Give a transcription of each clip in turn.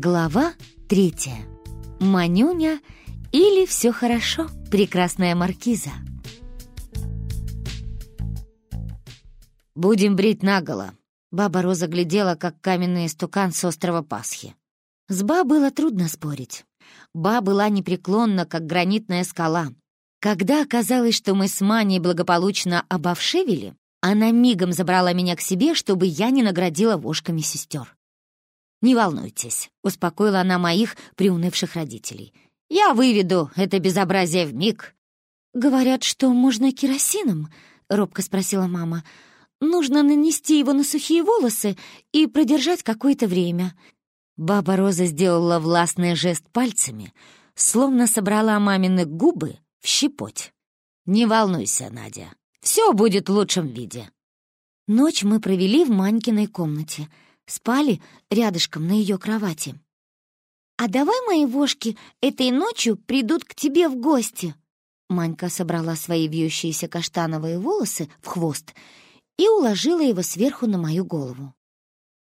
Глава третья. Манюня или все хорошо, прекрасная маркиза. «Будем брить наголо», — баба Роза глядела, как каменный истукан с острова Пасхи. С Ба было трудно спорить. Ба была непреклонна, как гранитная скала. Когда оказалось, что мы с Маней благополучно обовшивели, она мигом забрала меня к себе, чтобы я не наградила вошками сестер. «Не волнуйтесь», — успокоила она моих приунывших родителей. «Я выведу это безобразие в миг. «Говорят, что можно керосином?» — робко спросила мама. «Нужно нанести его на сухие волосы и продержать какое-то время». Баба Роза сделала властный жест пальцами, словно собрала мамины губы в щепоть. «Не волнуйся, Надя, все будет в лучшем виде». Ночь мы провели в Манькиной комнате — спали рядышком на ее кровати. «А давай мои вошки этой ночью придут к тебе в гости!» Манька собрала свои вьющиеся каштановые волосы в хвост и уложила его сверху на мою голову.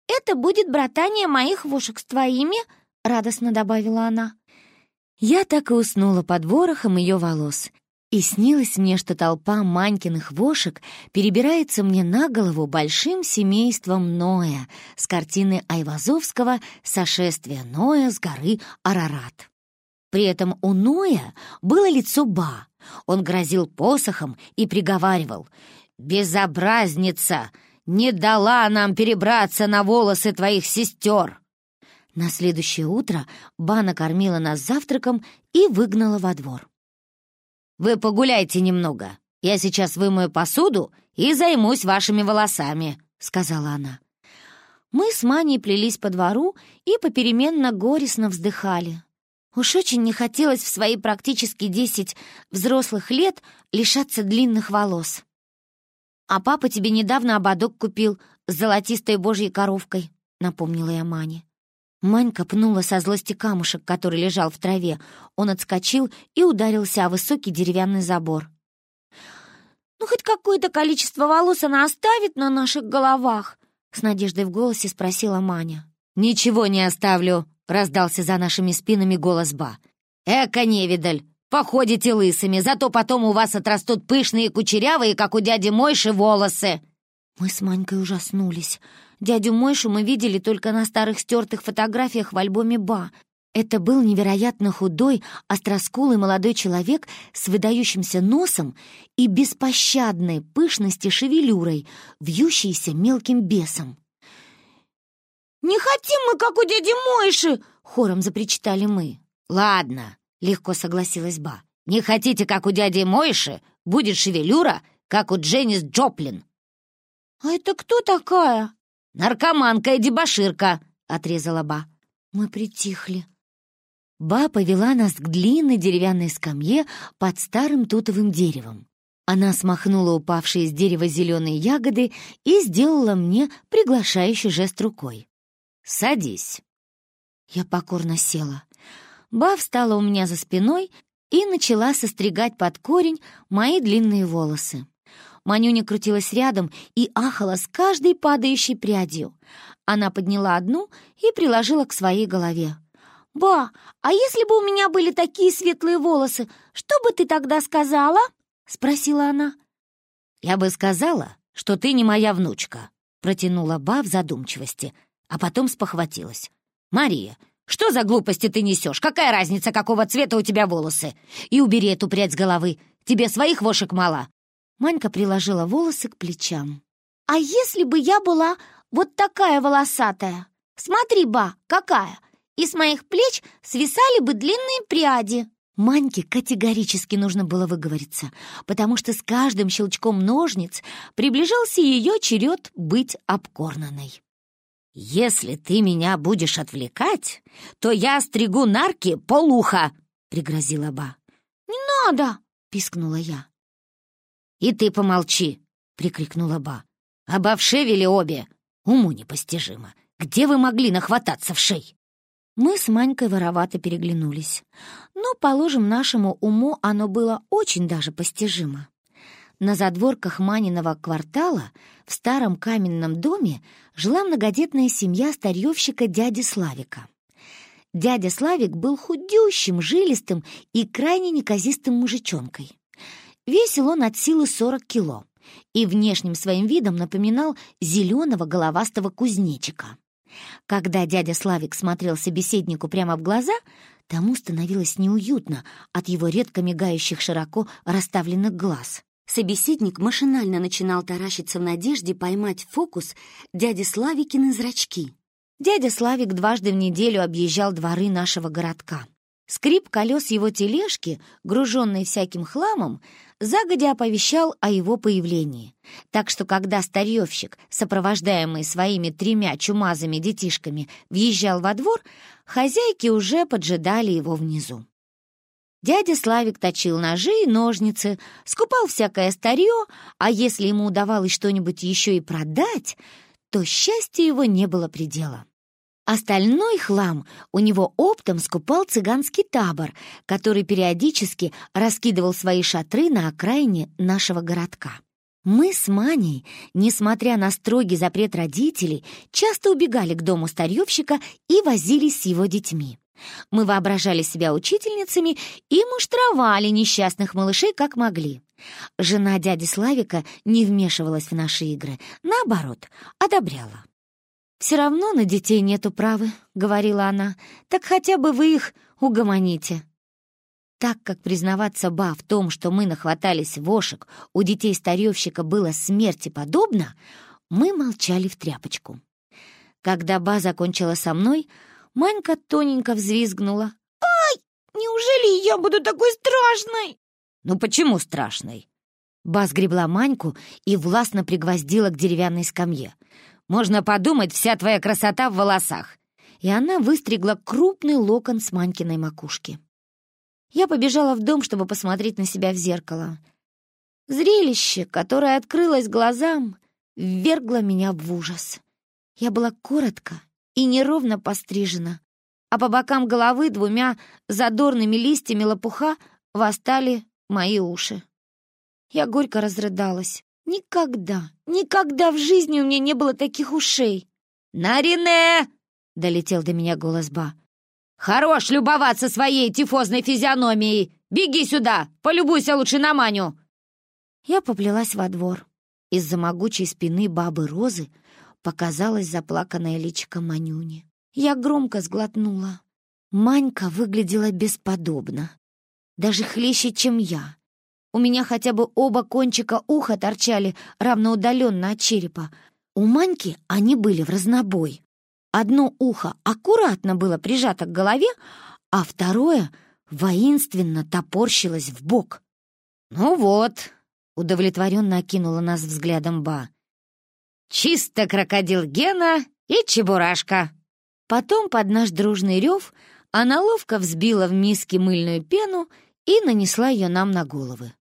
«Это будет братание моих вошек с твоими», — радостно добавила она. Я так и уснула под ворохом ее волос и снилось мне, что толпа Манькиных вошек перебирается мне на голову большим семейством Ноя с картины Айвазовского «Сошествие Ноя с горы Арарат». При этом у Ноя было лицо Ба. Он грозил посохом и приговаривал «Безобразница! Не дала нам перебраться на волосы твоих сестер!» На следующее утро Ба накормила нас завтраком и выгнала во двор. Вы погуляйте немного. Я сейчас вымою посуду и займусь вашими волосами», — сказала она. Мы с Маней плелись по двору и попеременно горестно вздыхали. Уж очень не хотелось в свои практически десять взрослых лет лишаться длинных волос. «А папа тебе недавно ободок купил с золотистой божьей коровкой», — напомнила я Мане. Манька пнула со злости камушек, который лежал в траве. Он отскочил и ударился о высокий деревянный забор. «Ну, хоть какое-то количество волос она оставит на наших головах?» С надеждой в голосе спросила Маня. «Ничего не оставлю», — раздался за нашими спинами голос Ба. «Эка, невидаль, походите лысыми, зато потом у вас отрастут пышные кучерявые, как у дяди Мойши, волосы». Мы с Манькой ужаснулись. Дядю Мойшу мы видели только на старых стертых фотографиях в альбоме «Ба». Это был невероятно худой, остроскулый молодой человек с выдающимся носом и беспощадной пышности шевелюрой, вьющейся мелким бесом. «Не хотим мы, как у дяди Мойши!» — хором запричитали мы. «Ладно», — легко согласилась Ба. «Не хотите, как у дяди Мойши? Будет шевелюра, как у Дженнис Джоплин». «А это кто такая?» «Наркоманка и дебоширка!» — отрезала Ба. Мы притихли. Ба повела нас к длинной деревянной скамье под старым тутовым деревом. Она смахнула упавшие с дерева зеленые ягоды и сделала мне приглашающий жест рукой. «Садись». Я покорно села. Ба встала у меня за спиной и начала состригать под корень мои длинные волосы. Манюня крутилась рядом и ахала с каждой падающей прядью. Она подняла одну и приложила к своей голове. «Ба, а если бы у меня были такие светлые волосы, что бы ты тогда сказала?» — спросила она. «Я бы сказала, что ты не моя внучка», — протянула Ба в задумчивости, а потом спохватилась. «Мария, что за глупости ты несешь? Какая разница, какого цвета у тебя волосы? И убери эту прядь с головы. Тебе своих вошек мало. Манька приложила волосы к плечам. «А если бы я была вот такая волосатая? Смотри, ба, какая! И с моих плеч свисали бы длинные пряди!» Маньке категорически нужно было выговориться, потому что с каждым щелчком ножниц приближался ее черед быть обкорнанной. «Если ты меня будешь отвлекать, то я стригу нарки полуха!» — пригрозила Ба. «Не надо!» — пискнула я. «И ты помолчи!» — прикрикнула Ба. «Обовшевели обе! Уму непостижимо! Где вы могли нахвататься в шей?» Мы с Манькой воровато переглянулись. Но, положим, нашему уму оно было очень даже постижимо. На задворках Маниного квартала в старом каменном доме жила многодетная семья старьевщика дяди Славика. Дядя Славик был худющим, жилистым и крайне неказистым мужичонкой. Весил он от силы 40 кило и внешним своим видом напоминал зеленого головастого кузнечика. Когда дядя Славик смотрел собеседнику прямо в глаза, тому становилось неуютно от его редко мигающих широко расставленных глаз. Собеседник машинально начинал таращиться в надежде поймать фокус дяди Славикины зрачки. Дядя Славик дважды в неделю объезжал дворы нашего городка. Скрип колес его тележки, груженной всяким хламом, загодя оповещал о его появлении. Так что, когда старьевщик, сопровождаемый своими тремя чумазыми детишками, въезжал во двор, хозяйки уже поджидали его внизу. Дядя Славик точил ножи и ножницы, скупал всякое старье, а если ему удавалось что-нибудь еще и продать, то счастью его не было предела. Остальной хлам у него оптом скупал цыганский табор, который периодически раскидывал свои шатры на окраине нашего городка. Мы с Маней, несмотря на строгий запрет родителей, часто убегали к дому старьевщика и возились с его детьми. Мы воображали себя учительницами и муштровали несчастных малышей как могли. Жена дяди Славика не вмешивалась в наши игры, наоборот, одобряла. «Все равно на детей нету права», — говорила она, «так хотя бы вы их угомоните». Так как признаваться Ба в том, что мы нахватались вошек, у детей старьевщика было смерти подобно, мы молчали в тряпочку. Когда Ба закончила со мной, Манька тоненько взвизгнула. «Ай, неужели я буду такой страшной?» «Ну почему страшной?» Ба сгребла Маньку и властно пригвоздила к деревянной скамье. Можно подумать, вся твоя красота в волосах!» И она выстригла крупный локон с Манькиной макушки. Я побежала в дом, чтобы посмотреть на себя в зеркало. Зрелище, которое открылось глазам, ввергло меня в ужас. Я была коротко и неровно пострижена, а по бокам головы двумя задорными листьями лопуха восстали мои уши. Я горько разрыдалась. Никогда, никогда в жизни у меня не было таких ушей. «Нарине!» — долетел до меня голос Ба. «Хорош любоваться своей тифозной физиономией! Беги сюда, полюбуйся лучше на Маню!» Я поплелась во двор. Из-за могучей спины бабы Розы показалась заплаканная личико Манюни. Я громко сглотнула. Манька выглядела бесподобно. Даже хлеще, чем я. У меня хотя бы оба кончика уха торчали равноудаленно от черепа. У Маньки они были в разнобой. Одно ухо аккуратно было прижато к голове, а второе воинственно топорщилось в бок. «Ну вот», — удовлетворенно окинула нас взглядом Ба, «чисто крокодил Гена и Чебурашка». Потом под наш дружный рев она ловко взбила в миске мыльную пену и нанесла ее нам на головы.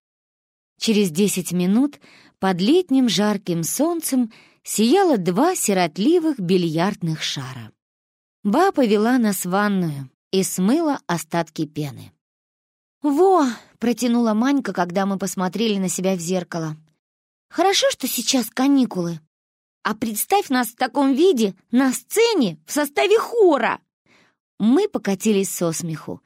Через десять минут под летним жарким солнцем сияло два сиротливых бильярдных шара. Ба повела нас в ванную и смыла остатки пены. «Во!» — протянула Манька, когда мы посмотрели на себя в зеркало. «Хорошо, что сейчас каникулы. А представь нас в таком виде на сцене в составе хора!» Мы покатились со смеху.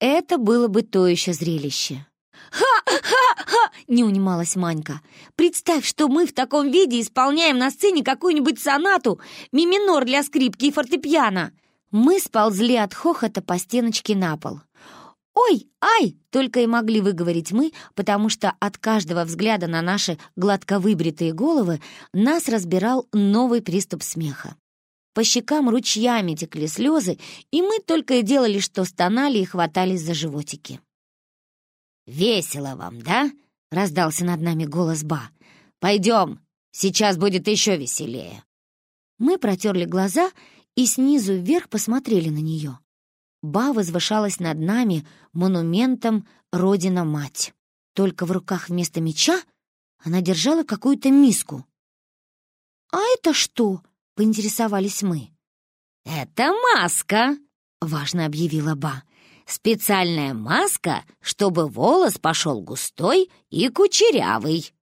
Это было бы то еще зрелище. «Ха-ха-ха!» — не унималась Манька. «Представь, что мы в таком виде исполняем на сцене какую-нибудь сонату, миминор для скрипки и фортепиано!» Мы сползли от хохота по стеночке на пол. «Ой, ай!» — только и могли выговорить мы, потому что от каждого взгляда на наши гладко выбритые головы нас разбирал новый приступ смеха. По щекам ручьями текли слезы, и мы только и делали, что стонали и хватались за животики. «Весело вам, да?» — раздался над нами голос Ба. «Пойдем, сейчас будет еще веселее». Мы протерли глаза и снизу вверх посмотрели на нее. Ба возвышалась над нами монументом «Родина-мать». Только в руках вместо меча она держала какую-то миску. «А это что?» — поинтересовались мы. «Это маска», — важно объявила Ба. Специальная маска, чтобы волос пошел густой и кучерявый.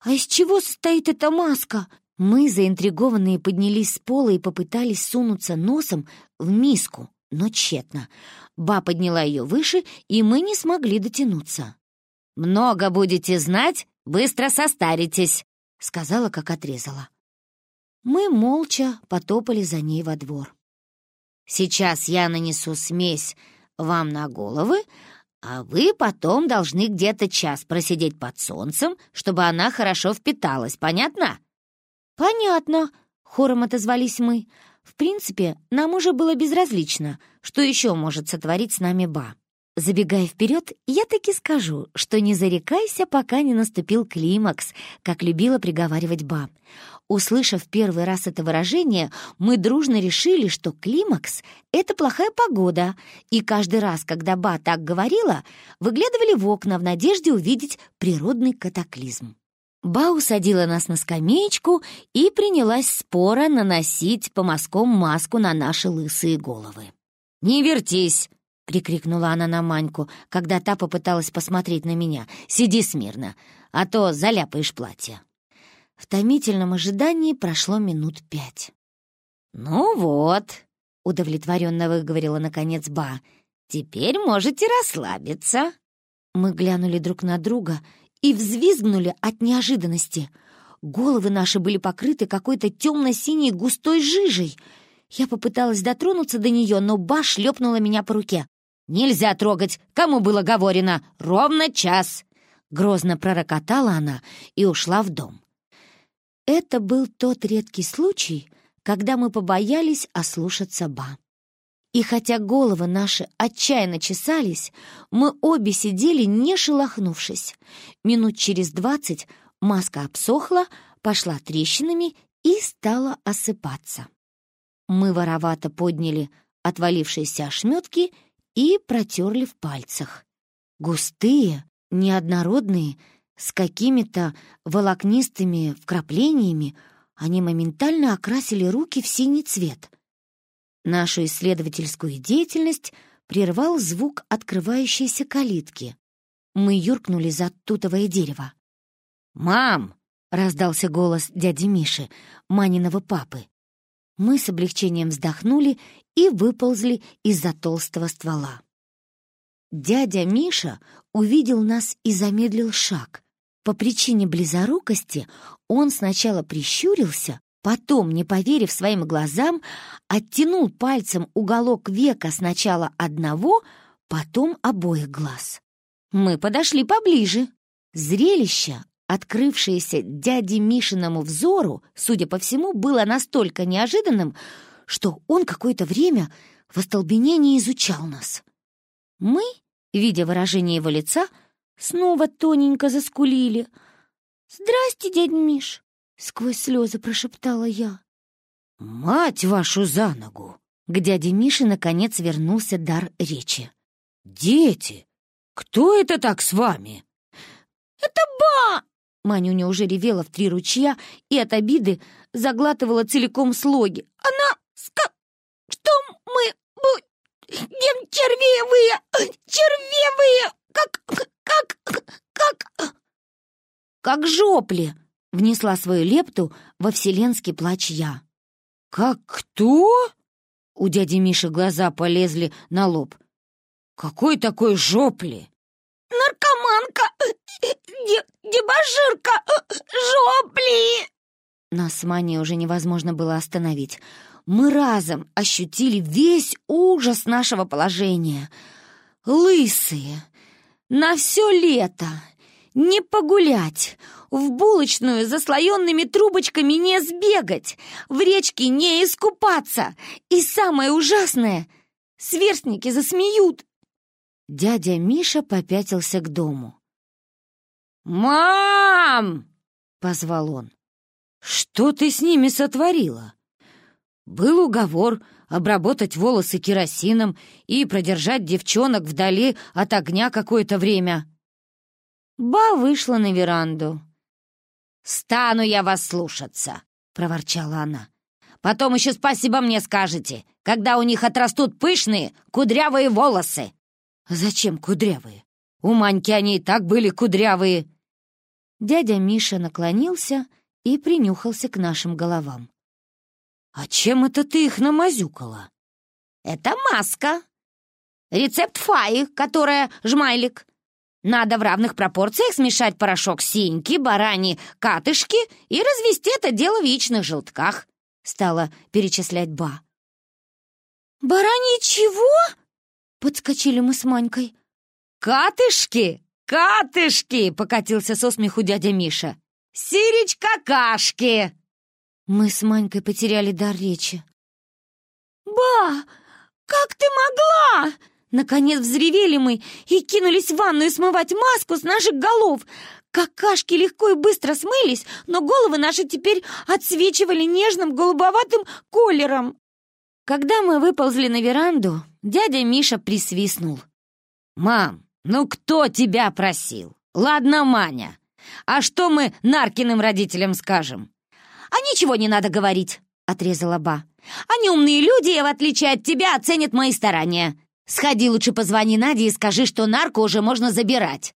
«А из чего состоит эта маска?» Мы, заинтригованные, поднялись с пола и попытались сунуться носом в миску, но тщетно. Ба подняла ее выше, и мы не смогли дотянуться. «Много будете знать, быстро состаритесь», — сказала, как отрезала. Мы молча потопали за ней во двор. «Сейчас я нанесу смесь вам на головы, а вы потом должны где-то час просидеть под солнцем, чтобы она хорошо впиталась, понятно?» «Понятно», — хором отозвались мы. В принципе, нам уже было безразлично, что еще может сотворить с нами Ба. Забегая вперед, я таки скажу, что не зарекайся, пока не наступил климакс, как любила приговаривать Ба. Услышав первый раз это выражение, мы дружно решили, что климакс — это плохая погода, и каждый раз, когда Ба так говорила, выглядывали в окна в надежде увидеть природный катаклизм. Ба усадила нас на скамеечку и принялась споро наносить по мазкам маску на наши лысые головы. «Не вертись!» — прикрикнула она на Маньку, когда та попыталась посмотреть на меня. «Сиди смирно, а то заляпаешь платье». В томительном ожидании прошло минут пять. «Ну вот», — удовлетворенно выговорила наконец Ба, — «теперь можете расслабиться». Мы глянули друг на друга — и взвизгнули от неожиданности. Головы наши были покрыты какой-то темно-синей густой жижей. Я попыталась дотронуться до нее, но Ба шлепнула меня по руке. «Нельзя трогать! Кому было говорено? Ровно час!» Грозно пророкотала она и ушла в дом. Это был тот редкий случай, когда мы побоялись ослушаться Ба. И хотя головы наши отчаянно чесались, мы обе сидели, не шелохнувшись. Минут через двадцать маска обсохла, пошла трещинами и стала осыпаться. Мы воровато подняли отвалившиеся ошметки и протерли в пальцах. Густые, неоднородные, с какими-то волокнистыми вкраплениями, они моментально окрасили руки в синий цвет — Нашу исследовательскую деятельность прервал звук открывающейся калитки. Мы юркнули за тутовое дерево. «Мам!» — раздался голос дяди Миши, Маниного папы. Мы с облегчением вздохнули и выползли из-за толстого ствола. Дядя Миша увидел нас и замедлил шаг. По причине близорукости он сначала прищурился, Потом, не поверив своим глазам, оттянул пальцем уголок века сначала одного, потом обоих глаз. Мы подошли поближе. Зрелище, открывшееся дяде Мишиному взору, судя по всему, было настолько неожиданным, что он какое-то время в остолбенении изучал нас. Мы, видя выражение его лица, снова тоненько заскулили. «Здрасте, дядь Миш!» Сквозь слезы прошептала я. «Мать вашу за ногу!» К дяде Мише наконец вернулся дар речи. «Дети, кто это так с вами?» «Это ба!» Манюня уже ревела в три ручья и от обиды заглатывала целиком слоги. «Она ска... Что мы будем червивые! Червивые! Как... как... как...» «Как жопли!» Внесла свою лепту во вселенский плач я. «Как кто?» У дяди Миши глаза полезли на лоб. «Какой такой жопли?» «Наркоманка! Дебоширка! Жопли!» Нас с Маней уже невозможно было остановить. Мы разом ощутили весь ужас нашего положения. Лысые, на все лето, не погулять, в булочную за слоенными трубочками не сбегать, в речке не искупаться. И самое ужасное — сверстники засмеют. Дядя Миша попятился к дому. «Мам!» — позвал он. «Что ты с ними сотворила?» Был уговор обработать волосы керосином и продержать девчонок вдали от огня какое-то время. Ба вышла на веранду. «Стану я вас слушаться», — проворчала она. «Потом еще спасибо мне скажете, когда у них отрастут пышные, кудрявые волосы». «Зачем кудрявые? У Маньки они и так были кудрявые». Дядя Миша наклонился и принюхался к нашим головам. «А чем это ты их намазюкала?» Это маска. Рецепт фаи, которая жмайлик. Надо в равных пропорциях смешать порошок синьки, барани, катышки и развести это дело в яичных желтках», — стала перечислять Ба. «Барани чего?» — подскочили мы с Манькой. «Катышки! Катышки!» — покатился со смеху дядя Миша. «Сирич-какашки!» Мы с Манькой потеряли дар речи. «Ба, как ты могла?» Наконец взревели мы и кинулись в ванную смывать маску с наших голов. Какашки легко и быстро смылись, но головы наши теперь отсвечивали нежным голубоватым колером. Когда мы выползли на веранду, дядя Миша присвистнул. «Мам, ну кто тебя просил? Ладно, Маня. А что мы Наркиным родителям скажем?» «А ничего не надо говорить», — отрезала Ба. «Они умные люди и, в отличие от тебя, оценят мои старания. Сходи лучше позвони Наде и скажи, что нарко уже можно забирать».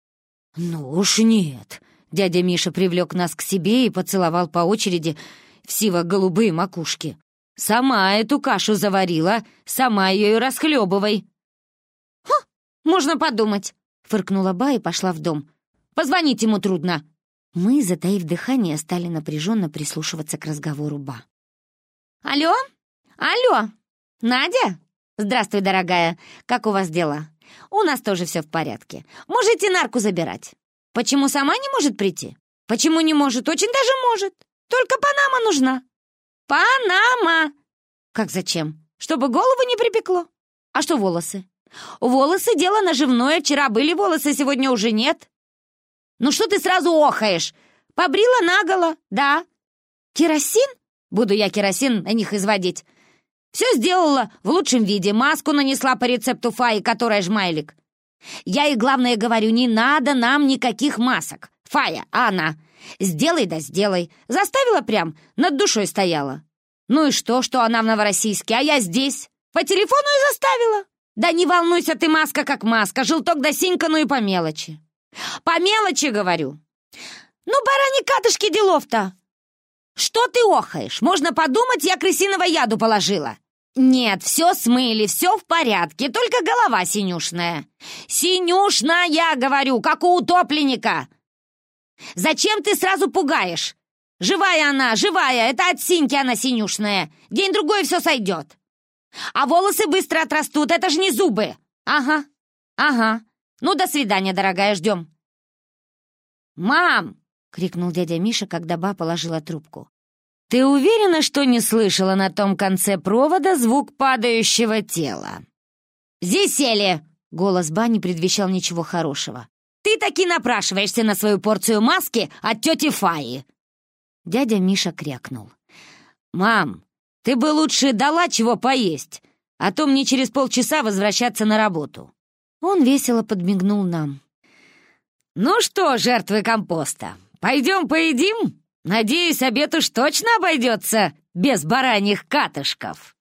«Ну уж нет». Дядя Миша привлек нас к себе и поцеловал по очереди в сиво-голубые макушки. «Сама эту кашу заварила, сама ее и расхлебывай». «Ха, можно подумать», — фыркнула Ба и пошла в дом. «Позвонить ему трудно». Мы, затаив дыхание, стали напряженно прислушиваться к разговору Ба. «Алло? Алло? Надя?» «Здравствуй, дорогая. Как у вас дела?» «У нас тоже все в порядке. Можете нарку забирать». «Почему сама не может прийти?» «Почему не может? Очень даже может. Только Панама нужна». «Панама!» «Как зачем? Чтобы голову не припекло?» «А что волосы?» «Волосы — дело наживное. Вчера были волосы, сегодня уже нет». «Ну что ты сразу охаешь? Побрила наголо, да». «Керосин?» «Буду я керосин на них изводить. Все сделала в лучшем виде, маску нанесла по рецепту Фаи, которая жмайлик. Я и главное говорю, не надо нам никаких масок. Фая, а она? Сделай да сделай. Заставила прям, над душой стояла. Ну и что, что она в Новороссийске, а я здесь? По телефону и заставила. Да не волнуйся ты, маска как маска, желток да синька, ну и по мелочи. По мелочи, говорю. Ну, барани катышки делов-то. Что ты охаешь? Можно подумать, я крысиного яду положила. «Нет, все смыли, все в порядке, только голова синюшная». «Синюшная, говорю, как у утопленника!» «Зачем ты сразу пугаешь? Живая она, живая, это от синьки она синюшная. День-другой все сойдет. А волосы быстро отрастут, это же не зубы. Ага, ага. Ну, до свидания, дорогая, ждем». «Мам!» — крикнул дядя Миша, когда ба положила трубку. «Ты уверена, что не слышала на том конце провода звук падающего тела?» «Здесь сели!» — голос Бани предвещал ничего хорошего. «Ты таки напрашиваешься на свою порцию маски от тети Фаи!» Дядя Миша крякнул. «Мам, ты бы лучше дала чего поесть, а то мне через полчаса возвращаться на работу». Он весело подмигнул нам. «Ну что, жертвы компоста, пойдем поедим?» Надеюсь, обед уж точно обойдется без бараньих катышков.